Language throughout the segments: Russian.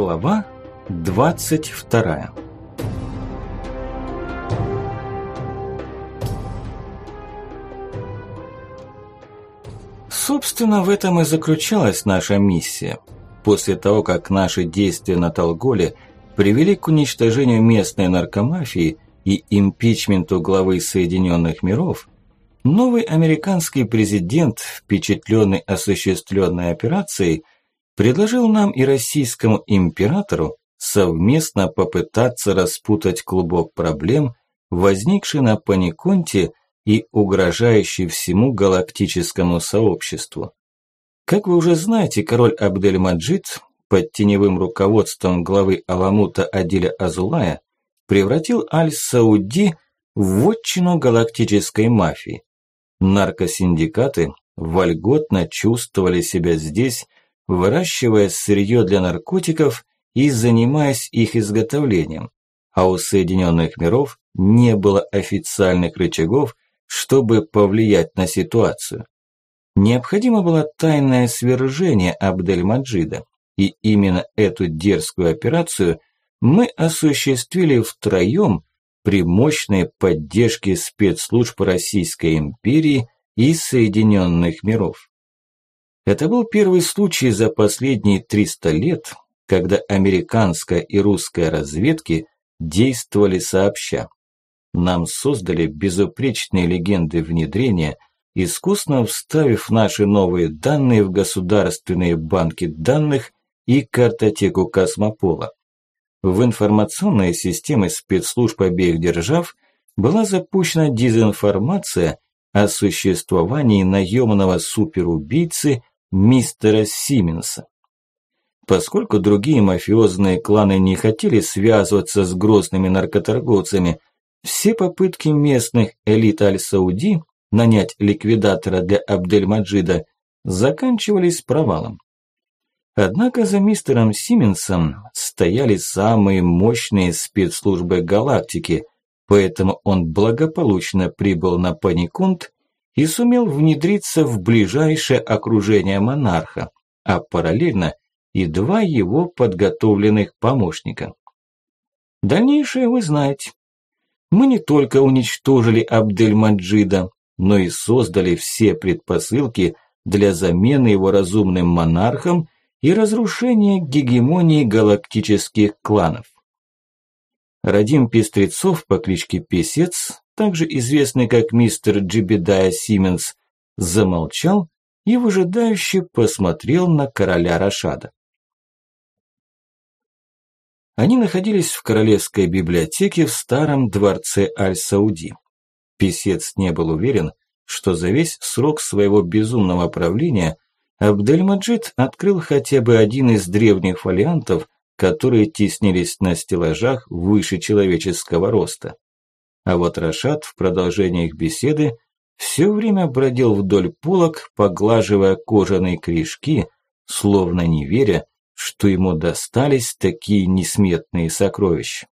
Глава 22 Собственно, в этом и заключалась наша миссия. После того, как наши действия на Толголе привели к уничтожению местной наркомафии и импичменту главы Соединенных Миров, новый американский президент, впечатленный осуществленной операцией, предложил нам и российскому императору совместно попытаться распутать клубок проблем, возникший на Паниконте и угрожающий всему галактическому сообществу. Как вы уже знаете, король Абдель-Маджид под теневым руководством главы Аламута Адиля Азулая превратил Аль-Сауди в вотчину галактической мафии. Наркосиндикаты вольготно чувствовали себя здесь выращивая сырье для наркотиков и занимаясь их изготовлением, а у Соединенных Миров не было официальных рычагов, чтобы повлиять на ситуацию. Необходимо было тайное свержение Абдель-Маджида, и именно эту дерзкую операцию мы осуществили втроем при мощной поддержке спецслужб Российской империи и Соединенных Миров. Это был первый случай за последние 300 лет, когда американская и русская разведки действовали сообща. Нам создали безупречные легенды внедрения, искусно вставив наши новые данные в государственные банки данных и картотеку космопола. В информационные системы спецслужб обеих держав была запущена дезинформация о существовании наемного суперубийцы мистера Сименса. Поскольку другие мафиозные кланы не хотели связываться с грозными наркоторговцами, все попытки местных элит Аль-Сауди нанять ликвидатора для Абдель-Маджида заканчивались провалом. Однако за мистером Сименсом стояли самые мощные спецслужбы галактики, поэтому он благополучно прибыл на Паникунт и сумел внедриться в ближайшее окружение монарха, а параллельно и два его подготовленных помощника. Дальнейшее вы знаете. Мы не только уничтожили Абдель-Маджида, но и создали все предпосылки для замены его разумным монархом и разрушения гегемонии галактических кланов. Радим Пестрецов по кличке Песец также известный как мистер Джибедая Сименс, замолчал и выжидающе посмотрел на короля Рашада. Они находились в королевской библиотеке в старом дворце Аль-Сауди. Песец не был уверен, что за весь срок своего безумного правления Абдельмаджид открыл хотя бы один из древних фолиантов, которые теснились на стеллажах выше человеческого роста. А вот Рашад в продолжении их беседы все время бродил вдоль полок, поглаживая кожаные крышки, словно не веря, что ему достались такие несметные сокровища.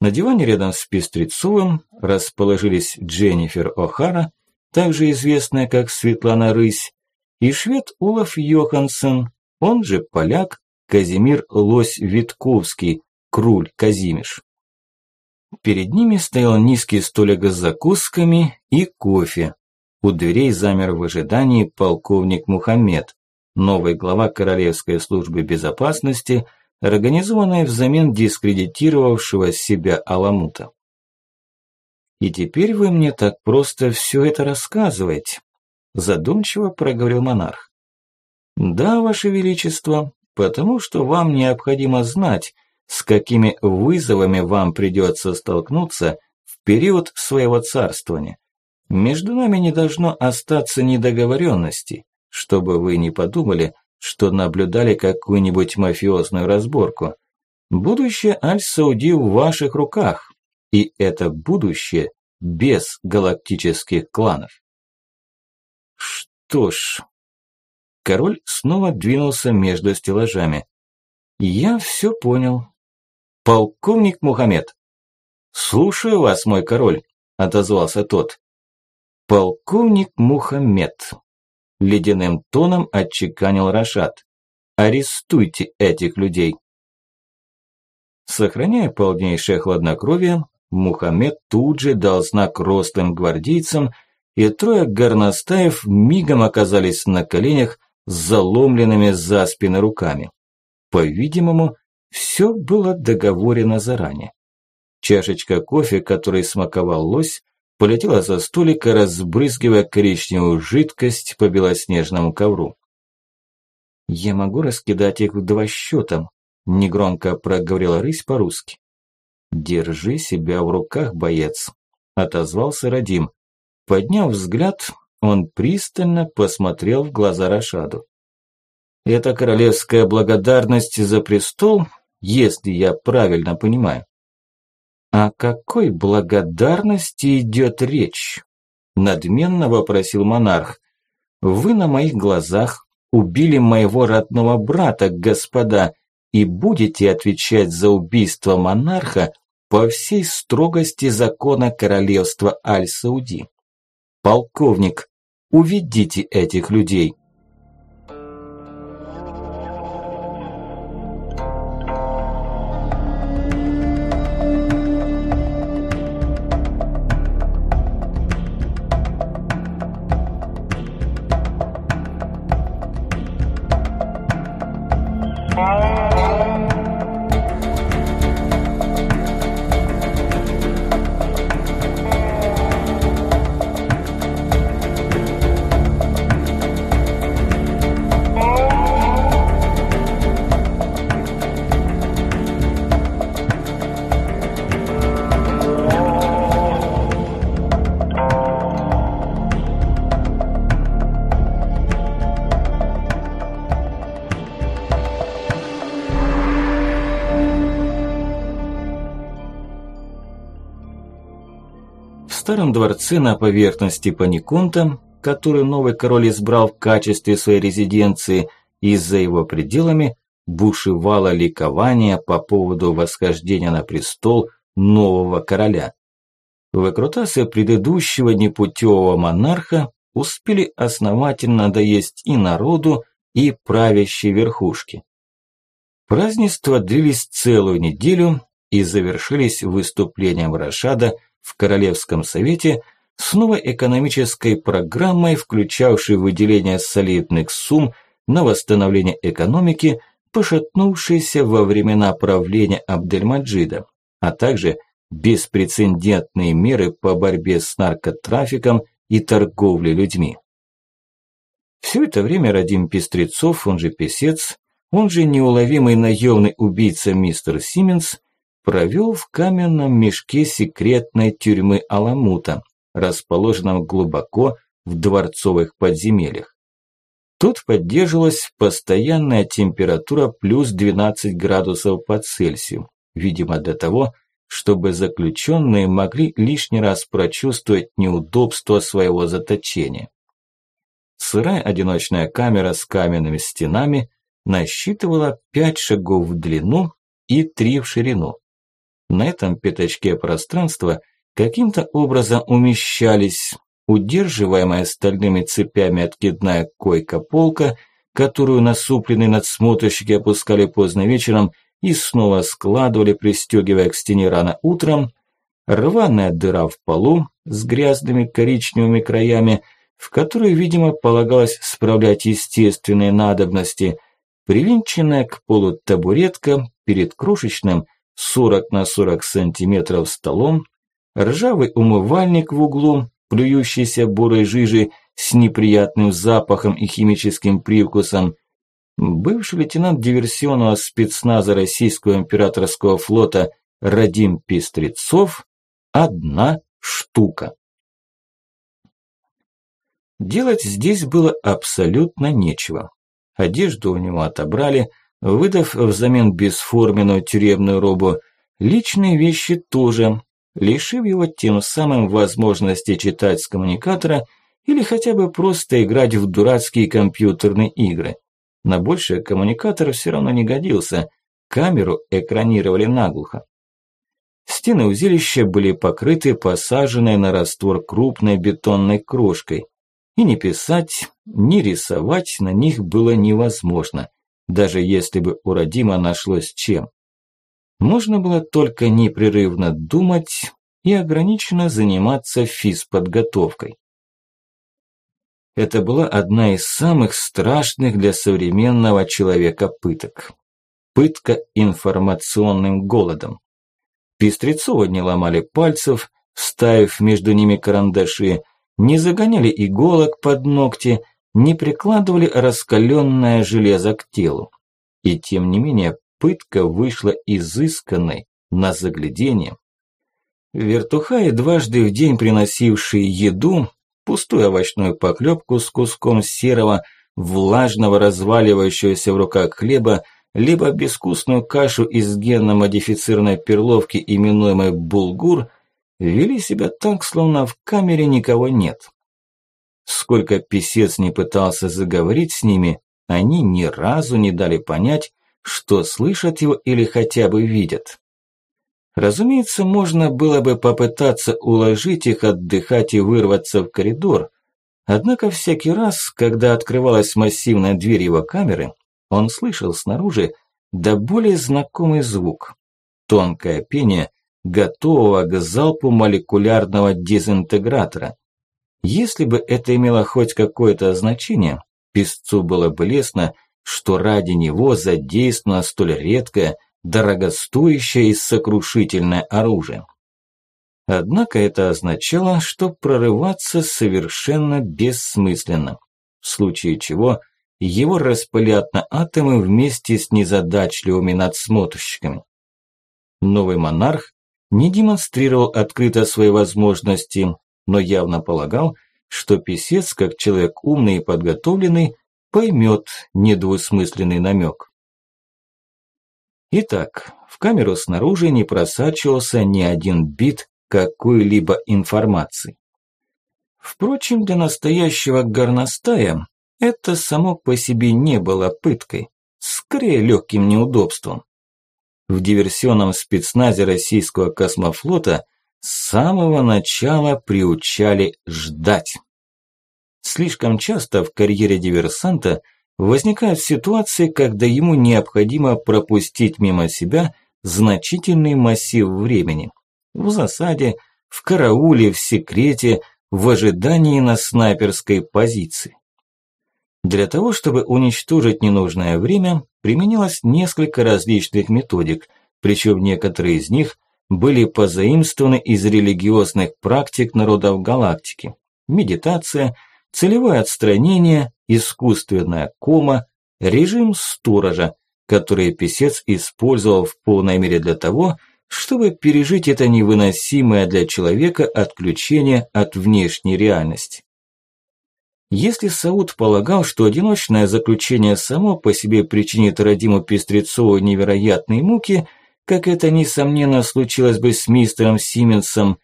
На диване рядом с Пестрецовым расположились Дженнифер О'Хара, также известная как Светлана Рысь, и швед Улов Йоханссон, он же поляк Казимир Лось Витковский, Круль Казимиш. Перед ними стоял низкий столик с закусками и кофе. У дверей замер в ожидании полковник Мухаммед, новый глава Королевской службы безопасности, организованной взамен дискредитировавшего себя Аламута. «И теперь вы мне так просто все это рассказываете», задумчиво проговорил монарх. «Да, ваше величество, потому что вам необходимо знать, с какими вызовами вам придется столкнуться в период своего царствования. Между нами не должно остаться недоговоренности, чтобы вы не подумали, что наблюдали какую-нибудь мафиозную разборку. Будущее Аль-Сауди в ваших руках, и это будущее без галактических кланов. Что ж, король снова двинулся между стеллажами. Я все понял. «Полковник Мухаммед!» «Слушаю вас, мой король», – отозвался тот. «Полковник Мухаммед», – ледяным тоном отчеканил Рашад. Арестуйте этих людей. Сохраняя полнейшее хладнокровие, Мухаммед тут же дал знак рослым гвардейцам, и трое горностаев мигом оказались на коленях с заломленными за спины руками. По-видимому, все было договорено заранее. Чашечка кофе, которой смаковал лось, полетела за столик, разбрызгивая коричневую жидкость по белоснежному ковру. «Я могу раскидать их в два счета», – негромко проговорила рысь по-русски. «Держи себя в руках, боец», – отозвался Радим. Подняв взгляд, он пристально посмотрел в глаза Рашаду. «Это королевская благодарность за престол, если я правильно понимаю». «О какой благодарности идет речь?» – надменно вопросил монарх. «Вы на моих глазах убили моего родного брата, господа, и будете отвечать за убийство монарха по всей строгости закона королевства Аль-Сауди. Полковник, уведите этих людей». Старом дворце на поверхности Паниконта, который новый король избрал в качестве своей резиденции, и за его пределами бушевало ликование по поводу восхождения на престол нового короля. Выкрутасы предыдущего непутевого монарха успели основательно доесть и народу, и правящей верхушки. Празднества длились целую неделю и завершились выступлением Рашада в Королевском совете с новой экономической программой, включавшей выделение солидных сумм на восстановление экономики, пошатнувшейся во времена правления Абдельмаджида, а также беспрецедентные меры по борьбе с наркотрафиком и торговлей людьми. Все это время Радим Пестрецов, он же Песец, он же неуловимый наемный убийца мистер Сименс, провел в каменном мешке секретной тюрьмы Аламута, расположенном глубоко в дворцовых подземельях. Тут поддерживалась постоянная температура плюс 12 градусов по Цельсию, видимо для того, чтобы заключенные могли лишний раз прочувствовать неудобство своего заточения. Сырая одиночная камера с каменными стенами насчитывала 5 шагов в длину и 3 в ширину. На этом пятачке пространства каким-то образом умещались удерживаемая стальными цепями откидная койка-полка, которую насупленные надсмотрщики опускали поздно вечером и снова складывали, пристегивая к стене рано утром, рваная дыра в полу с грязными коричневыми краями, в которую, видимо, полагалось справлять естественные надобности, привинченная к полу табуретка перед крошечным 40 на 40 сантиметров столом, ржавый умывальник в углу, плюющийся бурой жижей с неприятным запахом и химическим привкусом, бывший лейтенант диверсионного спецназа Российского императорского флота Радим Пестрецов – одна штука. Делать здесь было абсолютно нечего. Одежду у него отобрали – выдав взамен бесформенную тюремную робу, личные вещи тоже, лишив его тем самым возможности читать с коммуникатора или хотя бы просто играть в дурацкие компьютерные игры. На большее коммуникатор все равно не годился, камеру экранировали наглухо. Стены узилища были покрыты посаженной на раствор крупной бетонной крошкой, и не писать, ни рисовать на них было невозможно даже если бы у Родима нашлось чем. Можно было только непрерывно думать и ограниченно заниматься физподготовкой. Это была одна из самых страшных для современного человека пыток. Пытка информационным голодом. Пестрецова не ломали пальцев, вставив между ними карандаши, не загоняли иголок под ногти, не прикладывали раскаленное железо к телу. И тем не менее пытка вышла изысканной, на заглядение. Вертухаи, дважды в день приносившие еду, пустую овощную поклепку с куском серого, влажного, разваливающегося в руках хлеба, либо безвкусную кашу из генно-модифицированной перловки, именуемой булгур, вели себя так, словно в камере никого нет. Сколько писец не пытался заговорить с ними, они ни разу не дали понять, что слышат его или хотя бы видят. Разумеется, можно было бы попытаться уложить их, отдыхать и вырваться в коридор, однако всякий раз, когда открывалась массивная дверь его камеры, он слышал снаружи да более знакомый звук. Тонкое пение, готового к залпу молекулярного дезинтегратора. Если бы это имело хоть какое-то значение, песцу было бы лестно, что ради него задействовано столь редкое, дорогостоящее и сокрушительное оружие. Однако это означало, что прорываться совершенно бессмысленно, в случае чего его распылят на атомы вместе с незадачливыми надсмотрщиками. Новый монарх не демонстрировал открыто свои возможности, но явно полагал, что писец, как человек умный и подготовленный, поймет недвусмысленный намек. Итак, в камеру снаружи не просачивался ни один бит какой-либо информации. Впрочем, для настоящего горностая это само по себе не было пыткой, скорее легким неудобством. В диверсионном спецназе российского космофлота с самого начала приучали ждать. Слишком часто в карьере диверсанта возникают ситуации, когда ему необходимо пропустить мимо себя значительный массив времени. В засаде, в карауле, в секрете, в ожидании на снайперской позиции. Для того, чтобы уничтожить ненужное время, применилось несколько различных методик, причем некоторые из них были позаимствованы из религиозных практик народов галактики. Медитация, целевое отстранение, искусственная кома, режим сторожа, который писец использовал в полной мере для того, чтобы пережить это невыносимое для человека отключение от внешней реальности. Если Сауд полагал, что одиночное заключение само по себе причинит Радиму Пестрецову невероятные муки, как это, несомненно, случилось бы с мистером Сименсом,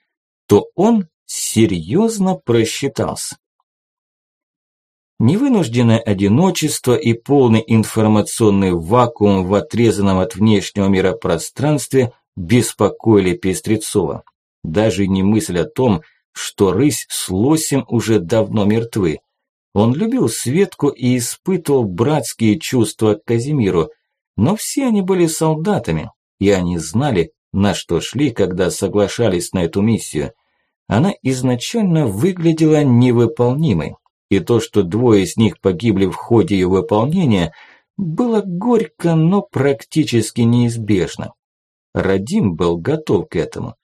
то он серьезно просчитался. Невынужденное одиночество и полный информационный вакуум в отрезанном от внешнего мира пространстве беспокоили Пестрецова. Даже не мысль о том, что рысь с лосем уже давно мертвы. Он любил Светку и испытывал братские чувства к Казимиру, но все они были солдатами, и они знали, на что шли, когда соглашались на эту миссию. Она изначально выглядела невыполнимой и то, что двое из них погибли в ходе ее выполнения, было горько, но практически неизбежно. Радим был готов к этому.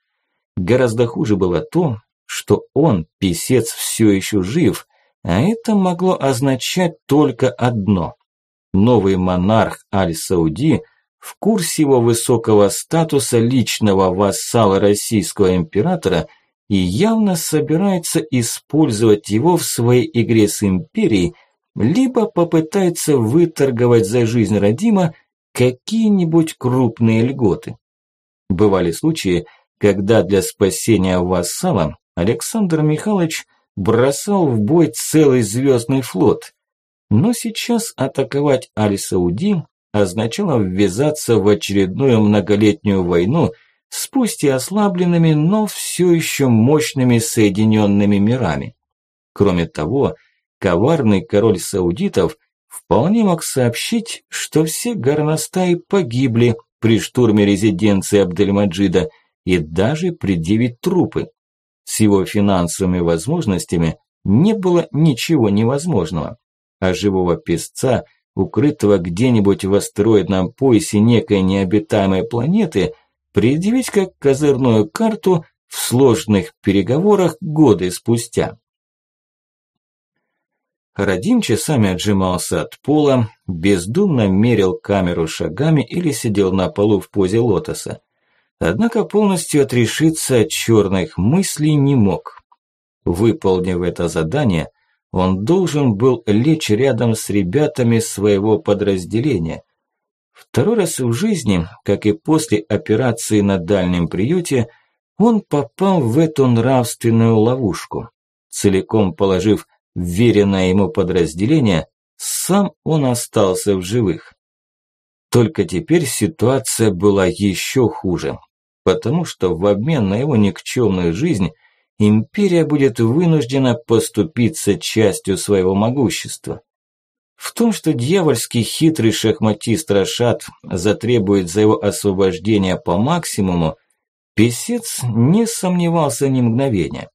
Гораздо хуже было то, что он, писец, все еще жив, а это могло означать только одно. Новый монарх Аль-Сауди в курсе его высокого статуса личного вассала российского императора – и явно собирается использовать его в своей игре с Империей, либо попытается выторговать за жизнь Родима какие-нибудь крупные льготы. Бывали случаи, когда для спасения вассала Александр Михайлович бросал в бой целый звездный флот, но сейчас атаковать Аль-Сауди означало ввязаться в очередную многолетнюю войну – с пусть и ослабленными, но все еще мощными соединенными мирами. Кроме того, коварный король саудитов вполне мог сообщить, что все горностаи погибли при штурме резиденции Абдельмаджида и даже предъявить трупы. С его финансовыми возможностями не было ничего невозможного, а живого песца, укрытого где-нибудь в астероидном поясе некой необитаемой планеты, предъявить как козырную карту в сложных переговорах годы спустя. Радим часами отжимался от пола, бездумно мерил камеру шагами или сидел на полу в позе лотоса. Однако полностью отрешиться от черных мыслей не мог. Выполнив это задание, он должен был лечь рядом с ребятами своего подразделения. Второй раз в жизни, как и после операции на дальнем приюте, он попал в эту нравственную ловушку, целиком положив веренное ему подразделение, сам он остался в живых. Только теперь ситуация была еще хуже, потому что в обмен на его никчемную жизнь империя будет вынуждена поступиться частью своего могущества. В том, что дьявольский хитрый шахматист Рашат затребует за его освобождение по максимуму, Песец не сомневался ни мгновения.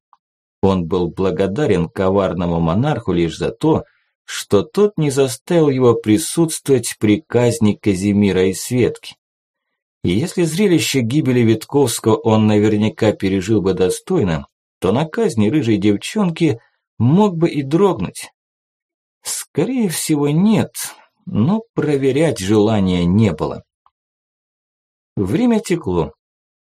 Он был благодарен коварному монарху лишь за то, что тот не заставил его присутствовать при казни Казимира и Светки. И если зрелище гибели Витковского он наверняка пережил бы достойно, то на казни рыжей девчонки мог бы и дрогнуть. Скорее всего, нет, но проверять желания не было. Время текло.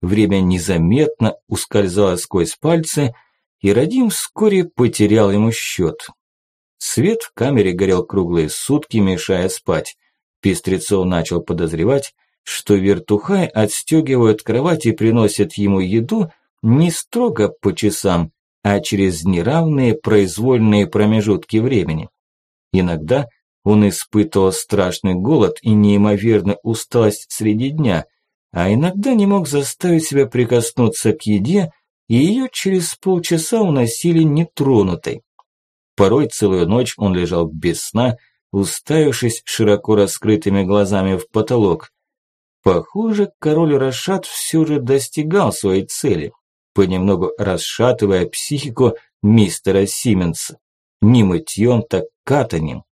Время незаметно ускользало сквозь пальцы – и Радим вскоре потерял ему счет. Свет в камере горел круглые сутки, мешая спать. Пестрецов начал подозревать, что вертухай отстегивают кровать и приносят ему еду не строго по часам, а через неравные произвольные промежутки времени. Иногда он испытывал страшный голод и неимоверную усталость среди дня, а иногда не мог заставить себя прикоснуться к еде и ее через полчаса уносили нетронутой. Порой целую ночь он лежал без сна, уставившись широко раскрытыми глазами в потолок. Похоже, король Рашат все же достигал своей цели, понемногу расшатывая психику мистера Сименса. Не мытьем, так катанием.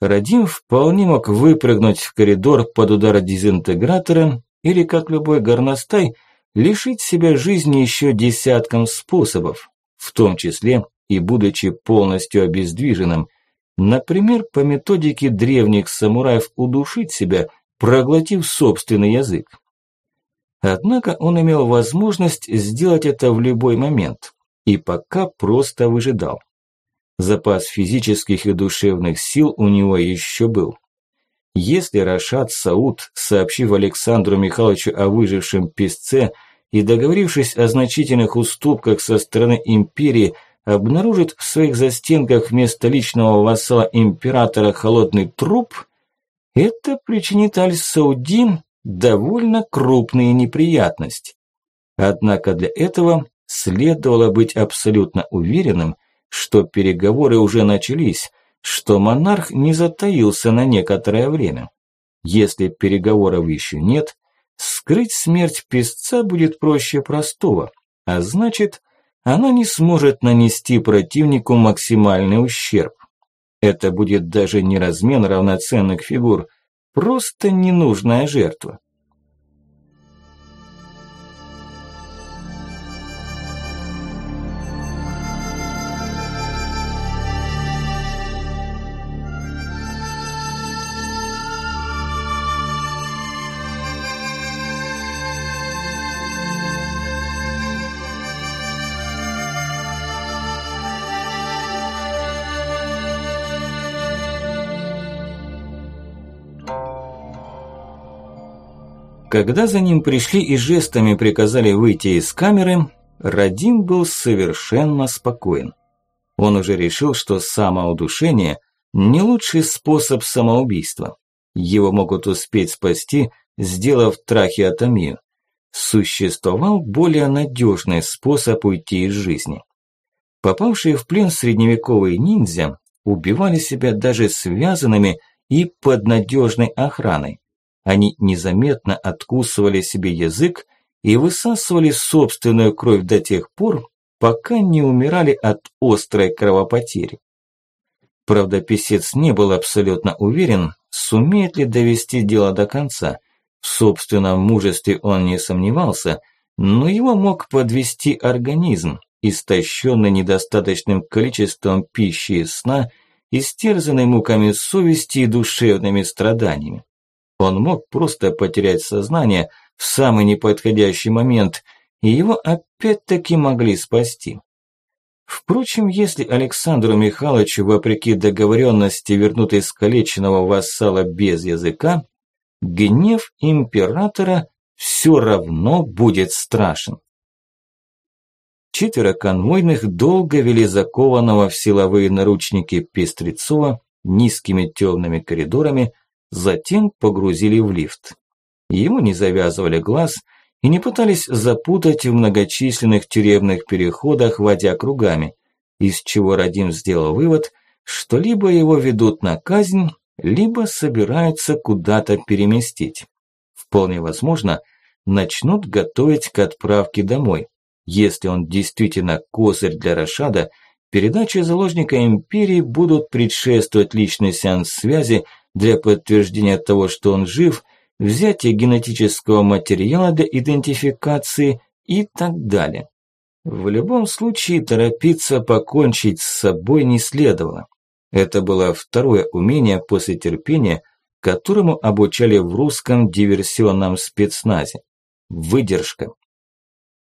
Радим вполне мог выпрыгнуть в коридор под удар дезинтегратора или, как любой горностай, лишить себя жизни еще десятком способов, в том числе и будучи полностью обездвиженным, например, по методике древних самураев удушить себя, проглотив собственный язык. Однако он имел возможность сделать это в любой момент и пока просто выжидал. Запас физических и душевных сил у него еще был. Если Рашад Сауд, сообщив Александру Михайловичу о выжившем песце и договорившись о значительных уступках со стороны империи, обнаружит в своих застенках вместо личного вассала императора холодный труп, это причинит Аль-Саудин довольно крупные неприятности. Однако для этого следовало быть абсолютно уверенным, что переговоры уже начались, что монарх не затаился на некоторое время. Если переговоров еще нет, скрыть смерть песца будет проще простого, а значит, она не сможет нанести противнику максимальный ущерб. Это будет даже не размен равноценных фигур, просто ненужная жертва. Когда за ним пришли и жестами приказали выйти из камеры, Радим был совершенно спокоен. Он уже решил, что самоудушение – не лучший способ самоубийства. Его могут успеть спасти, сделав трахеотомию. Существовал более надежный способ уйти из жизни. Попавшие в плен средневековые ниндзя убивали себя даже связанными и под надежной охраной. Они незаметно откусывали себе язык и высасывали собственную кровь до тех пор, пока не умирали от острой кровопотери. Правда, писец не был абсолютно уверен, сумеет ли довести дело до конца. В собственном мужестве он не сомневался, но его мог подвести организм, истощенный недостаточным количеством пищи и сна, истерзанный муками совести и душевными страданиями. Он мог просто потерять сознание в самый неподходящий момент, и его опять-таки могли спасти. Впрочем, если Александру Михайловичу, вопреки договоренности, вернут искалеченного вассала без языка, гнев императора все равно будет страшен. Четверо конвойных долго вели закованного в силовые наручники Пестрецова низкими темными коридорами, затем погрузили в лифт. Ему не завязывали глаз и не пытались запутать в многочисленных тюремных переходах, водя кругами, из чего Радим сделал вывод, что либо его ведут на казнь, либо собираются куда-то переместить. Вполне возможно, начнут готовить к отправке домой. Если он действительно козырь для Рашада, передаче заложника империи будут предшествовать личный сеанс связи для подтверждения того, что он жив, взятие генетического материала для идентификации и так далее. В любом случае торопиться покончить с собой не следовало. Это было второе умение после терпения, которому обучали в русском диверсионном спецназе. Выдержка.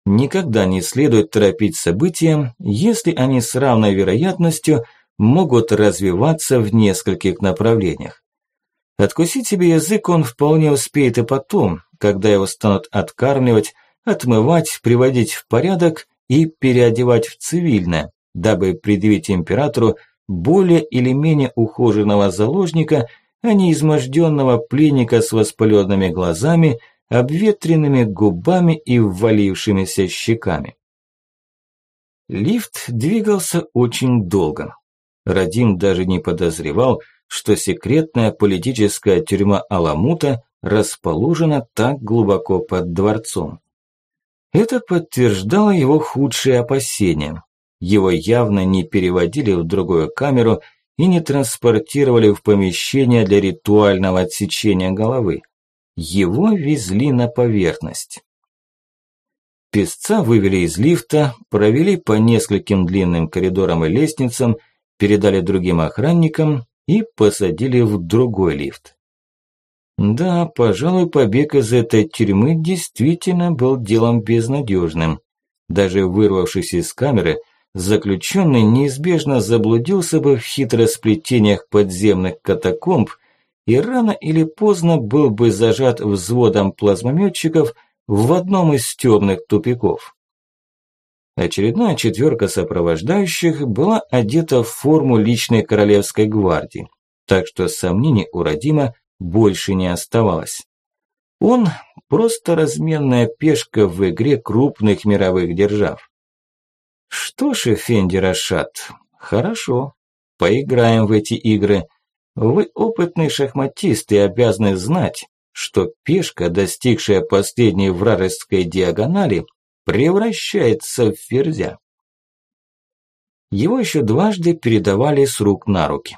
Никогда не следует торопить события, если они с равной вероятностью могут развиваться в нескольких направлениях. Откусить себе язык он вполне успеет и потом, когда его станут откармливать, отмывать, приводить в порядок и переодевать в цивильное, дабы предъявить императору более или менее ухоженного заложника, а не изможденного пленника с воспаленными глазами, обветренными губами и ввалившимися щеками. Лифт двигался очень долго. Радим даже не подозревал, что секретная политическая тюрьма Аламута расположена так глубоко под дворцом. Это подтверждало его худшие опасения. Его явно не переводили в другую камеру и не транспортировали в помещение для ритуального отсечения головы. Его везли на поверхность. Песца вывели из лифта, провели по нескольким длинным коридорам и лестницам, передали другим охранникам и посадили в другой лифт. Да, пожалуй, побег из этой тюрьмы действительно был делом безнадежным. Даже вырвавшись из камеры, заключенный неизбежно заблудился бы в хитросплетениях подземных катакомб и рано или поздно был бы зажат взводом плазмометчиков в одном из темных тупиков. Очередная четверка сопровождающих была одета в форму личной королевской гвардии, так что сомнений у Родима больше не оставалось. Он просто разменная пешка в игре крупных мировых держав. Что ж, Эфенди Рашат, хорошо, поиграем в эти игры. Вы опытный шахматист и обязаны знать, что пешка, достигшая последней вражеской диагонали, превращается в ферзя. Его еще дважды передавали с рук на руки.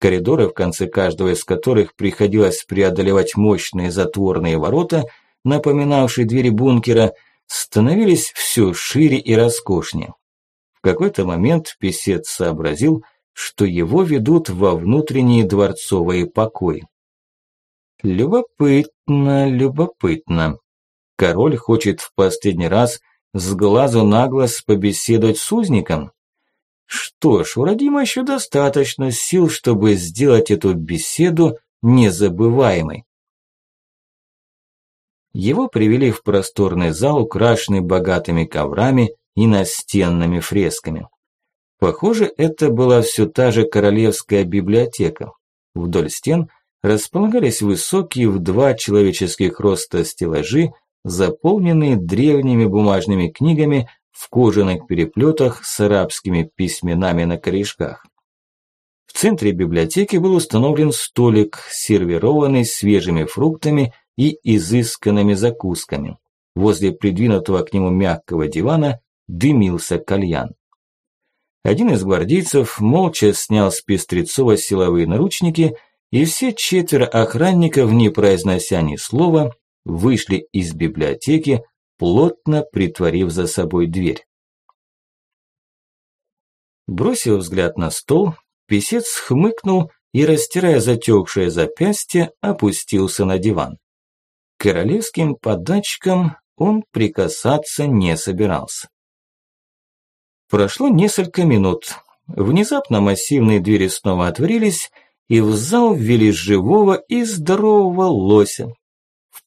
Коридоры, в конце каждого из которых приходилось преодолевать мощные затворные ворота, напоминавшие двери бункера, становились все шире и роскошнее. В какой-то момент писец сообразил, что его ведут во внутренние дворцовые покои. Любопытно, любопытно. Король хочет в последний раз с глазу на глаз побеседовать с узником? Что ж, у Радима еще достаточно сил, чтобы сделать эту беседу незабываемой. Его привели в просторный зал, украшенный богатыми коврами и настенными фресками. Похоже, это была все та же королевская библиотека. Вдоль стен располагались высокие в два человеческих роста стеллажи заполненные древними бумажными книгами в кожаных переплетах с арабскими письменами на корешках. В центре библиотеки был установлен столик, сервированный свежими фруктами и изысканными закусками. Возле придвинутого к нему мягкого дивана дымился кальян. Один из гвардейцев молча снял с Пестрецова силовые наручники, и все четверо охранников, не произнося ни слова, вышли из библиотеки, плотно притворив за собой дверь. Бросив взгляд на стол, писец хмыкнул и, растирая затекшее запястье, опустился на диван. королевским подачкам он прикасаться не собирался. Прошло несколько минут. Внезапно массивные двери снова отворились, и в зал ввели живого и здорового лося.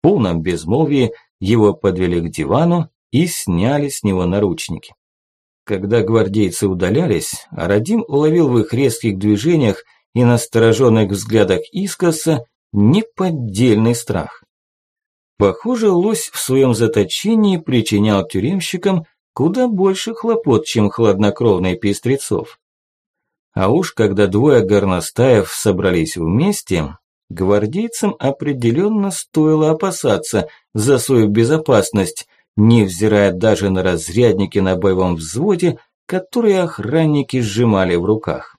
Полном безмолвии его подвели к дивану и сняли с него наручники. Когда гвардейцы удалялись, Радим уловил в их резких движениях и настороженных взглядах искоса неподдельный страх. Похоже, лось в своем заточении причинял тюремщикам куда больше хлопот, чем хладнокровный пестрецов. А уж когда двое горностаев собрались вместе, гвардейцам определенно стоило опасаться за свою безопасность, невзирая даже на разрядники на боевом взводе, которые охранники сжимали в руках.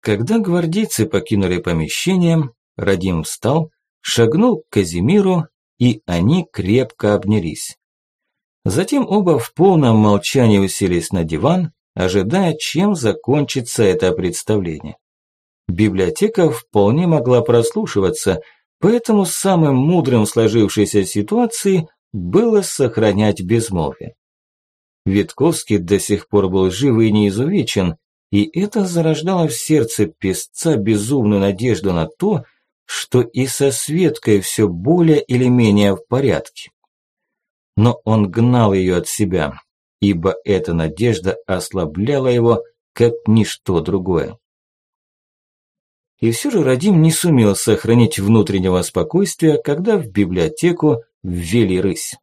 Когда гвардейцы покинули помещение, Радим встал, шагнул к Казимиру, и они крепко обнялись. Затем оба в полном молчании уселись на диван, ожидая, чем закончится это представление. Библиотека вполне могла прослушиваться, поэтому самым мудрым в сложившейся ситуации было сохранять безмолвие. Витковский до сих пор был жив и неизувечен, и это зарождало в сердце песца безумную надежду на то, что и со Светкой все более или менее в порядке. Но он гнал ее от себя, ибо эта надежда ослабляла его, как ничто другое. И все же Радим не сумел сохранить внутреннего спокойствия, когда в библиотеку ввели рысь.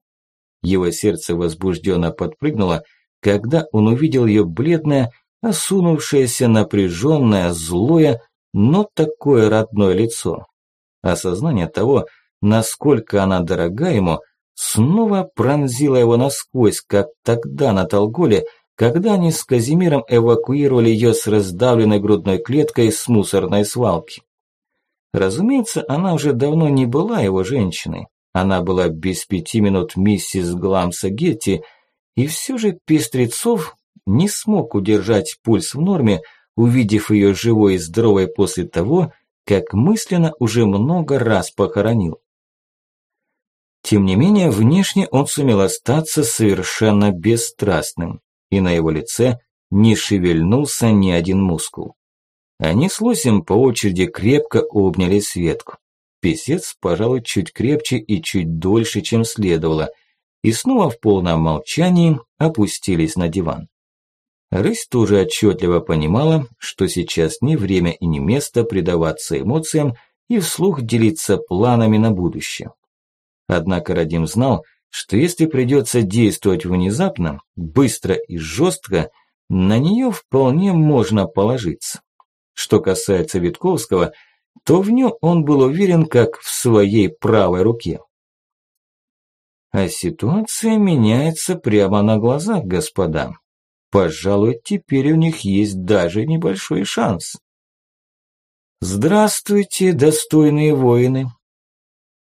Его сердце возбужденно подпрыгнуло, когда он увидел ее бледное, осунувшееся, напряженное, злое, но такое родное лицо. Осознание того, насколько она дорога ему, снова пронзило его насквозь, как тогда на Толголе, когда они с Казимиром эвакуировали ее с раздавленной грудной клеткой с мусорной свалки. Разумеется, она уже давно не была его женщиной. Она была без пяти минут миссис Гламса Гетти, и все же Пестрецов не смог удержать пульс в норме, увидев ее живой и здоровой после того, как мысленно уже много раз похоронил. Тем не менее, внешне он сумел остаться совершенно бесстрастным, и на его лице не шевельнулся ни один мускул. Они с Лосем по очереди крепко обняли Светку. Песец, пожалуй, чуть крепче и чуть дольше, чем следовало, и снова в полном молчании опустились на диван. Рысь тоже отчетливо понимала, что сейчас не время и не место предаваться эмоциям и вслух делиться планами на будущее. Однако Радим знал, что если придется действовать внезапно, быстро и жестко, на нее вполне можно положиться. Что касается Витковского, то в нем он был уверен как в своей правой руке. А ситуация меняется прямо на глазах, господа. Пожалуй, теперь у них есть даже небольшой шанс. Здравствуйте, достойные воины.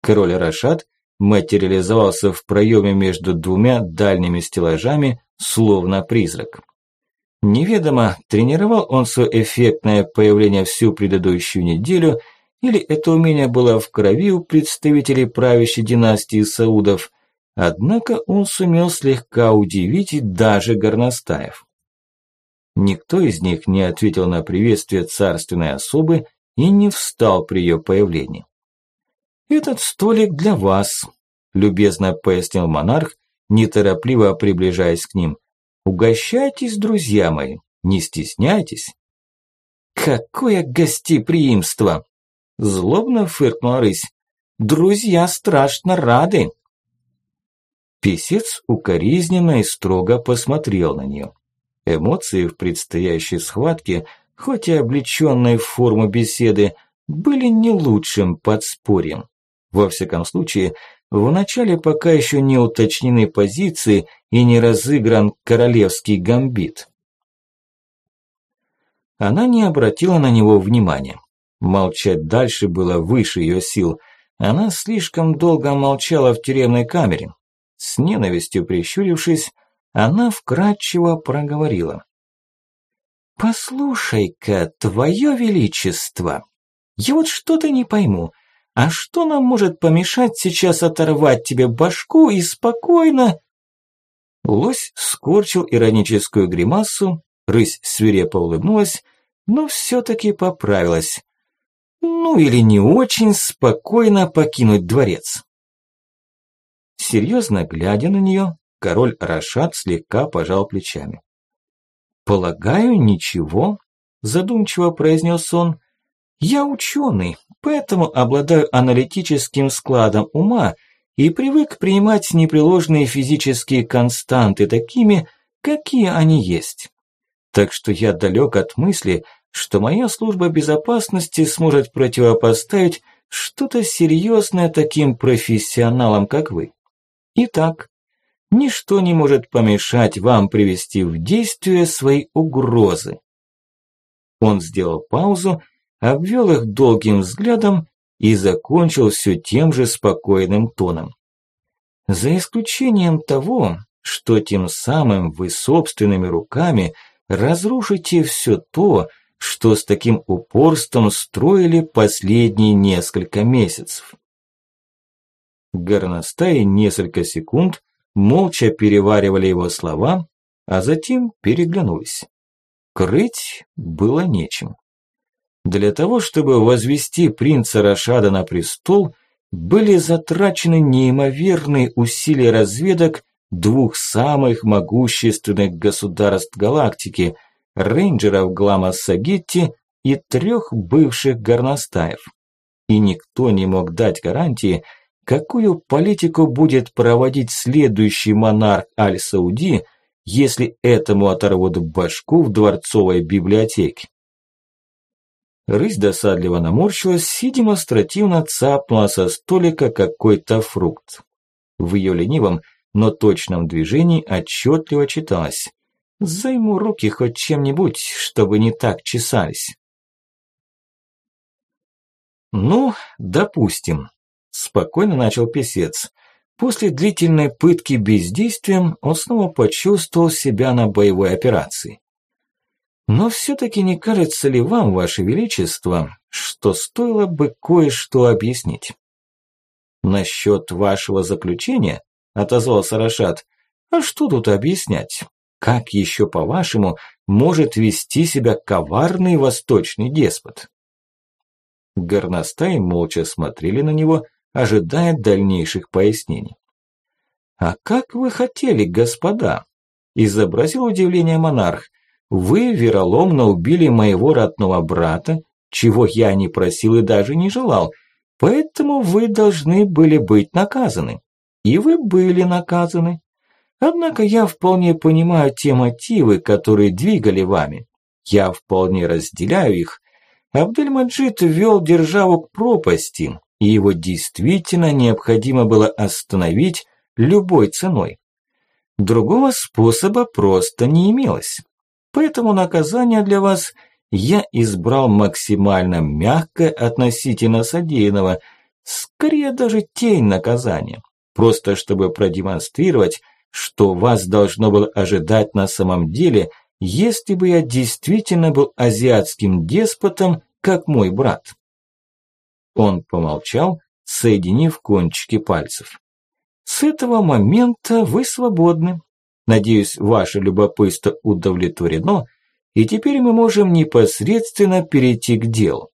Король Рашад материализовался в проеме между двумя дальними стеллажами, словно призрак. Неведомо, тренировал он свое эффектное появление всю предыдущую неделю, или это умение было в крови у представителей правящей династии Саудов, однако он сумел слегка удивить даже горностаев. Никто из них не ответил на приветствие царственной особы и не встал при ее появлении. «Этот столик для вас», – любезно пояснил монарх, неторопливо приближаясь к ним. Угощайтесь, друзья мои, не стесняйтесь. Какое гостеприимство! Злобно фыркнула рысь. Друзья страшно рады. Песец укоризненно и строго посмотрел на нее. Эмоции в предстоящей схватке хоть и облечённой в форму беседы, были не лучшим подспорьем. Во всяком случае, вначале пока еще не уточнены позиции и не разыгран королевский гамбит. Она не обратила на него внимания. Молчать дальше было выше ее сил. Она слишком долго молчала в тюремной камере. С ненавистью прищурившись, она вкратчиво проговорила. «Послушай-ка, твое величество, я вот что-то не пойму. А что нам может помешать сейчас оторвать тебе башку и спокойно...» Лось скорчил ироническую гримасу, рысь свирепо улыбнулась, но все-таки поправилась. Ну или не очень спокойно покинуть дворец. Серьезно глядя на нее, король Рашад слегка пожал плечами. «Полагаю, ничего», – задумчиво произнес он. «Я ученый, поэтому обладаю аналитическим складом ума и привык принимать непреложные физические константы такими, какие они есть. Так что я далек от мысли, что моя служба безопасности сможет противопоставить что-то серьезное таким профессионалам, как вы. Итак, ничто не может помешать вам привести в действие свои угрозы. Он сделал паузу, обвел их долгим взглядом и закончил все тем же спокойным тоном. За исключением того, что тем самым вы собственными руками разрушите все то, что с таким упорством строили последние несколько месяцев. Горностаи несколько секунд молча переваривали его слова, а затем переглянулись. Крыть было нечем. Для того, чтобы возвести принца Рашада на престол, были затрачены неимоверные усилия разведок двух самых могущественных государств галактики – рейнджеров Глама Сагетти и трех бывших горностаев. И никто не мог дать гарантии, какую политику будет проводить следующий монарх Аль-Сауди, если этому оторвут башку в дворцовой библиотеке. Рысь досадливо наморщилась и демонстративно цапнула со столика какой-то фрукт. В ее ленивом, но точном движении отчетливо читалось Займу руки хоть чем-нибудь, чтобы не так чесались. Ну, допустим. Спокойно начал писец. После длительной пытки бездействием он снова почувствовал себя на боевой операции. Но все-таки не кажется ли вам, Ваше Величество, что стоило бы кое-что объяснить? Насчет вашего заключения, отозвался Рашад, а что тут объяснять? Как еще, по-вашему, может вести себя коварный восточный деспот? Горностаи молча смотрели на него, ожидая дальнейших пояснений. «А как вы хотели, господа?» – изобразил удивление монарх. «Вы вероломно убили моего родного брата, чего я не просил и даже не желал, поэтому вы должны были быть наказаны. И вы были наказаны. Однако я вполне понимаю те мотивы, которые двигали вами. Я вполне разделяю их. Абдельмаджид вел державу к пропасти, и его действительно необходимо было остановить любой ценой. Другого способа просто не имелось. Поэтому наказание для вас я избрал максимально мягкое относительно содеянного, скорее даже тень наказания, просто чтобы продемонстрировать, что вас должно было ожидать на самом деле, если бы я действительно был азиатским деспотом, как мой брат. Он помолчал, соединив кончики пальцев. С этого момента вы свободны. Надеюсь, ваше любопытство удовлетворено, и теперь мы можем непосредственно перейти к делу.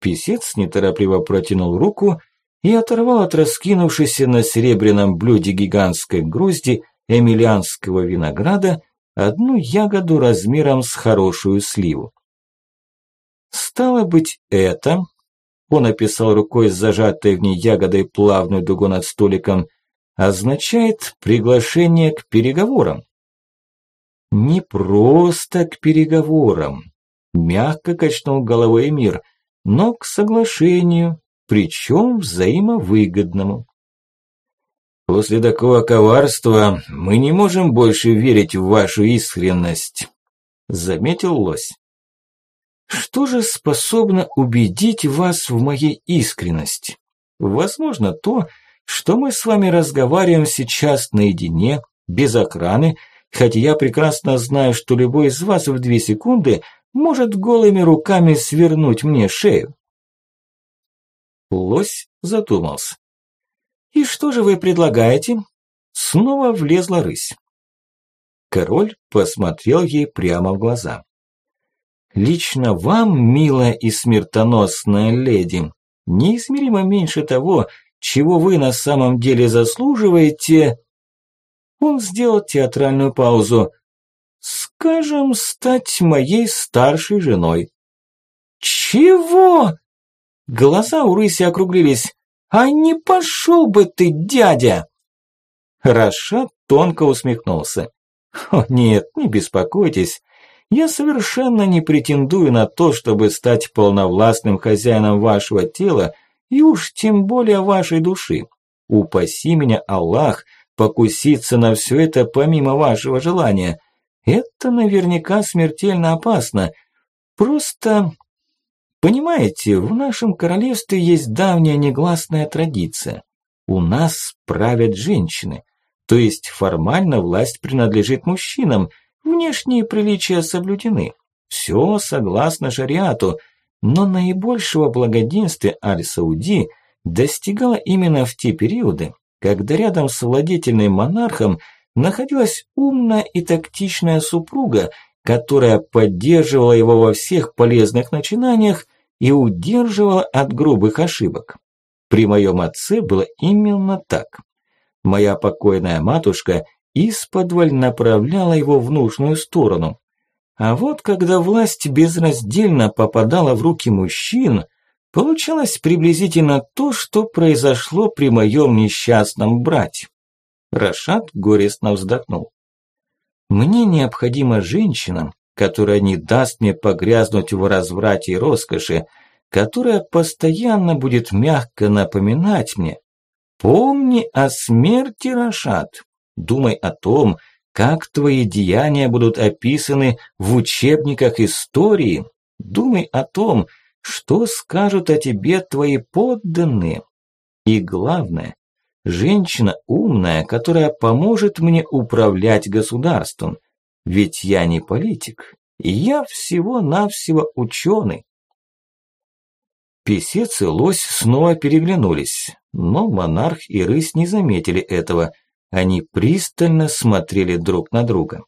Песец неторопливо протянул руку и оторвал от раскинувшейся на серебряном блюде гигантской грузди эмилианского винограда одну ягоду размером с хорошую сливу. Стало быть, это, он описал рукой с зажатой в ней ягодой плавную дугу над столиком, означает приглашение к переговорам. Не просто к переговорам, мягко качнул головой мир, но к соглашению, причем взаимовыгодному. После такого коварства мы не можем больше верить в вашу искренность, заметил лось. Что же способно убедить вас в моей искренности? Возможно, то, что мы с вами разговариваем сейчас наедине, без охраны, хотя я прекрасно знаю, что любой из вас в две секунды может голыми руками свернуть мне шею. Лось задумался. «И что же вы предлагаете?» Снова влезла рысь. Король посмотрел ей прямо в глаза. «Лично вам, милая и смертоносная леди, неизмеримо меньше того, чего вы на самом деле заслуживаете...» Он сделал театральную паузу. «Скажем, стать моей старшей женой». «Чего?» Глаза у рыси округлились. «А не пошел бы ты, дядя!» Рашад тонко усмехнулся. «О, нет, не беспокойтесь. Я совершенно не претендую на то, чтобы стать полновластным хозяином вашего тела и уж тем более вашей души. Упаси меня, Аллах, покуситься на все это помимо вашего желания. Это наверняка смертельно опасно. Просто Понимаете, в нашем королевстве есть давняя негласная традиция. У нас правят женщины. То есть формально власть принадлежит мужчинам, внешние приличия соблюдены. Все согласно шариату, но наибольшего благоденствия Аль-Сауди достигало именно в те периоды, когда рядом с владетельным монархом находилась умная и тактичная супруга, которая поддерживала его во всех полезных начинаниях и удерживала от грубых ошибок. При моем отце было именно так. Моя покойная матушка исподволь направляла его в нужную сторону. А вот когда власть безраздельно попадала в руки мужчин, получалось приблизительно то, что произошло при моем несчастном брате. Рашад горестно вздохнул. Мне необходима женщина, которая не даст мне погрязнуть в разврате и роскоши, которая постоянно будет мягко напоминать мне «Помни о смерти, Рашат, думай о том, как твои деяния будут описаны в учебниках истории, думай о том, что скажут о тебе твои подданные. И главное, женщина умная, которая поможет мне управлять государством. Ведь я не политик, я всего-навсего ученый. Песец и лось снова переглянулись, но монарх и рысь не заметили этого. Они пристально смотрели друг на друга.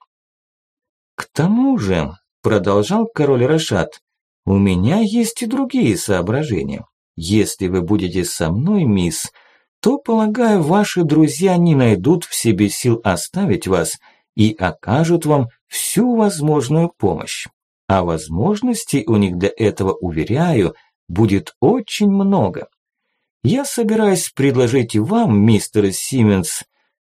«К тому же», – продолжал король Рашад, – «у меня есть и другие соображения. Если вы будете со мной, мисс, то, полагаю, ваши друзья не найдут в себе сил оставить вас – и окажут вам всю возможную помощь. А возможностей у них для этого, уверяю, будет очень много. Я собираюсь предложить вам, мистер Сименс,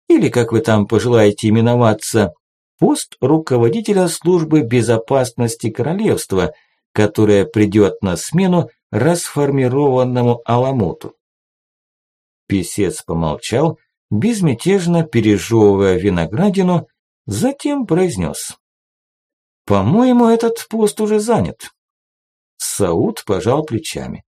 или как вы там пожелаете именоваться, пост руководителя службы безопасности королевства, которая придет на смену расформированному Аламуту. Песец помолчал, безмятежно пережевывая виноградину Затем произнес. «По-моему, этот пост уже занят». Сауд пожал плечами.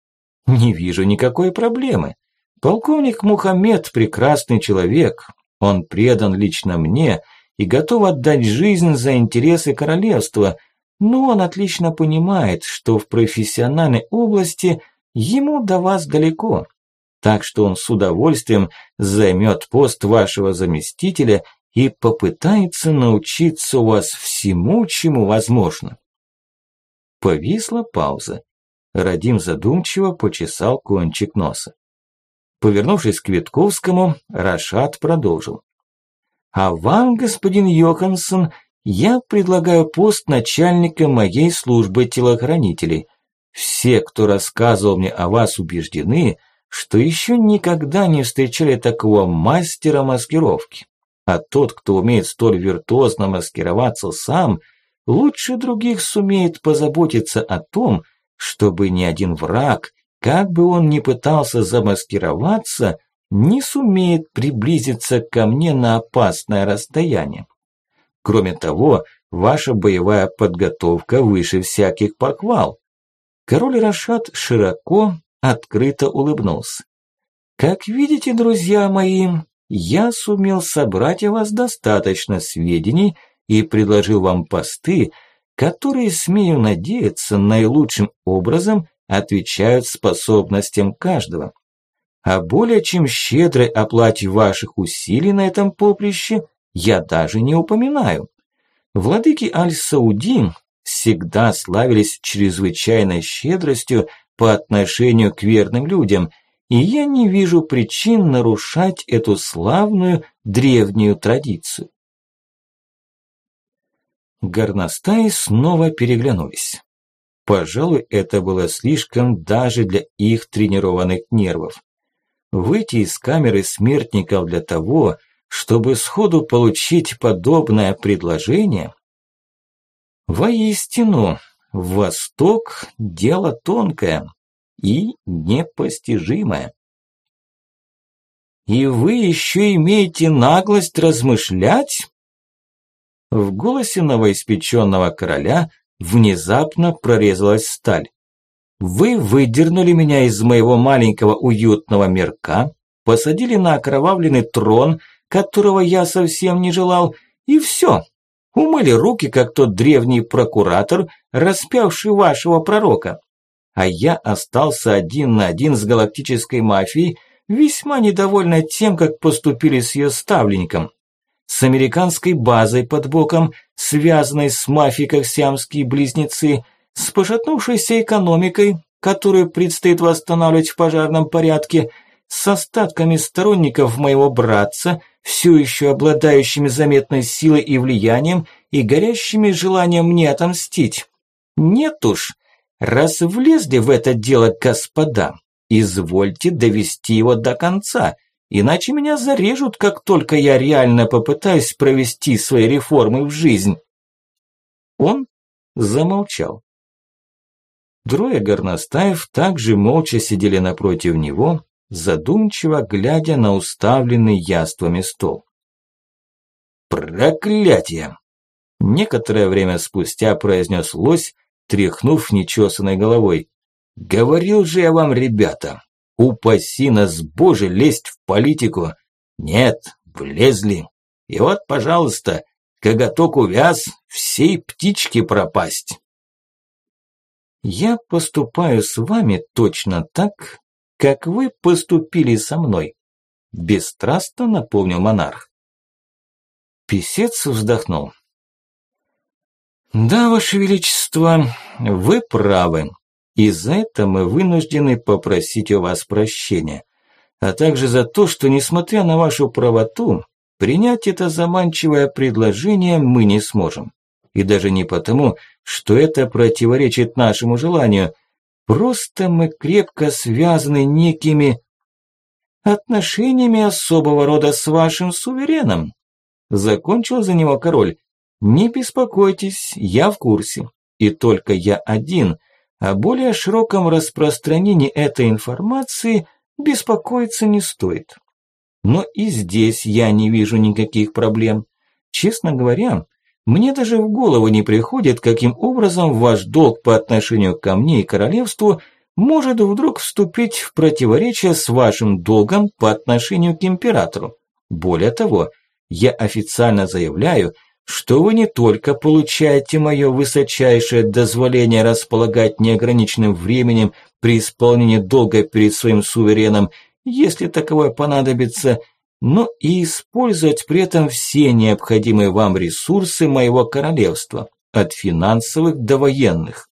«Не вижу никакой проблемы. Полковник Мухаммед – прекрасный человек. Он предан лично мне и готов отдать жизнь за интересы королевства, но он отлично понимает, что в профессиональной области ему до вас далеко. Так что он с удовольствием займет пост вашего заместителя и попытается научиться у вас всему, чему возможно. Повисла пауза. Радим задумчиво почесал кончик носа. Повернувшись к Витковскому, Рашад продолжил. «А вам, господин Йоханссон, я предлагаю пост начальника моей службы телохранителей. Все, кто рассказывал мне о вас, убеждены, что еще никогда не встречали такого мастера маскировки. а тот, кто умеет столь виртуозно маскироваться сам, лучше других сумеет позаботиться о том, чтобы ни один враг, как бы он ни пытался замаскироваться, не сумеет приблизиться ко мне на опасное расстояние. Кроме того, ваша боевая подготовка выше всяких похвал. Король Рашад широко, открыто улыбнулся. Как видите, друзья мои, я сумел собрать о вас достаточно сведений и предложил вам посты, которые, смею надеяться, наилучшим образом отвечают способностям каждого. А более чем щедрой оплате ваших усилий на этом поприще я даже не упоминаю. Владыки Аль-Сауди всегда славились чрезвычайной щедростью по отношению к верным людям, и я не вижу причин нарушать эту славную древнюю традицию. Горностаи снова переглянулись. Пожалуй, это было слишком даже для их тренированных нервов. Выйти из камеры смертников для того, чтобы сходу получить подобное предложение? Воистину, Восток – дело тонкое и непостижимое. И вы еще имеете наглость размышлять? В голосе новоиспеченного короля внезапно прорезалась сталь. Вы выдернули меня из моего маленького уютного мирка, посадили на окровавленный трон, которого я совсем не желал, и все. Умыли руки, как тот древний прокуратор, распявший вашего пророка. А я остался один на один с галактической мафией, весьма недовольна тем, как поступили с ее ставленником с американской базой под боком, связанной с мафией как сиамские близнецы, с пошатнувшейся экономикой, которую предстоит восстанавливать в пожарном порядке, с остатками сторонников моего братца, все еще обладающими заметной силой и влиянием и горящими желанием мне отомстить. Нет уж, раз влезли в это дело господа, извольте довести его до конца, Иначе меня зарежут, как только я реально попытаюсь провести свои реформы в жизнь. Он замолчал. Трое горностаев также молча сидели напротив него, задумчиво глядя на уставленный яствами стол. «Проклятие!» Некоторое время спустя произнес лось, тряхнув нечесанной головой. «Говорил же я вам, ребята, Упаси нас, Боже, лезть в политику. Нет, влезли. И вот, пожалуйста, коготок увяз, всей птички пропасть. Я поступаю с вами точно так, как вы поступили со мной. Бесстрастно напомнил монарх. Песец вздохнул. Да, ваше величество, вы правы. И за это мы вынуждены попросить у вас прощения. А также за то, что, несмотря на вашу правоту, принять это заманчивое предложение мы не сможем. И даже не потому, что это противоречит нашему желанию. Просто мы крепко связаны некими отношениями особого рода с вашим сувереном. Закончил за него король. Не беспокойтесь, я в курсе. И только я один – о более широком распространении этой информации беспокоиться не стоит. Но и здесь я не вижу никаких проблем. Честно говоря, мне даже в голову не приходит, каким образом ваш долг по отношению ко мне и королевству может вдруг вступить в противоречие с вашим долгом по отношению к императору. Более того, я официально заявляю, что вы не только получаете мое высочайшее дозволение располагать неограниченным временем при исполнении долга перед своим сувереном, если таковое понадобится, но и использовать при этом все необходимые вам ресурсы моего королевства, от финансовых до военных.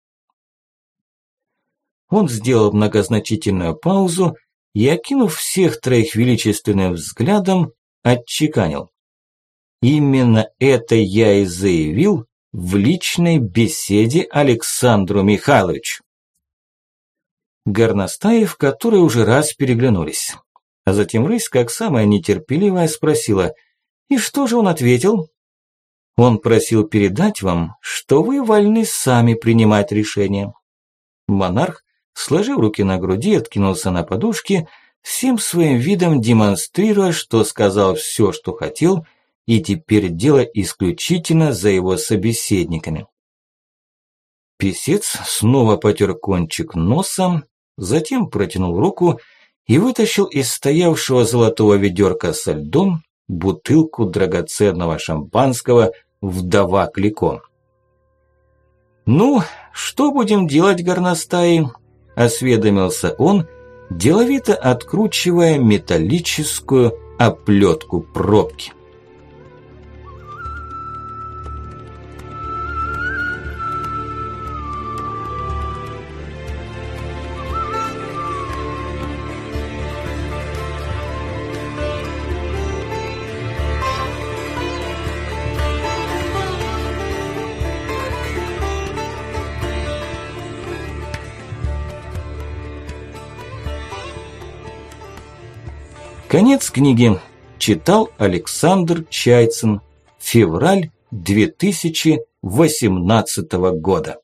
Он сделал многозначительную паузу и, окинув всех троих величественным взглядом, отчеканил. Именно это я и заявил в личной беседе Александру Михайловичу. Горностаев, которые уже раз переглянулись. А затем рысь, как самая нетерпеливая, спросила, И что же он ответил? Он просил передать вам, что вы вольны сами принимать решения. Монарх, сложив руки на груди, откинулся на подушке, всем своим видом демонстрируя, что сказал все, что хотел, и теперь дело исключительно за его собеседниками. Песец снова потер кончик носом, затем протянул руку и вытащил из стоявшего золотого ведерка со льдом бутылку драгоценного шампанского «Вдова Клико». «Ну, что будем делать, горностаи?» – осведомился он, деловито откручивая металлическую оплетку пробки. Конец книги. Читал Александр Чайцин. Февраль 2018 года.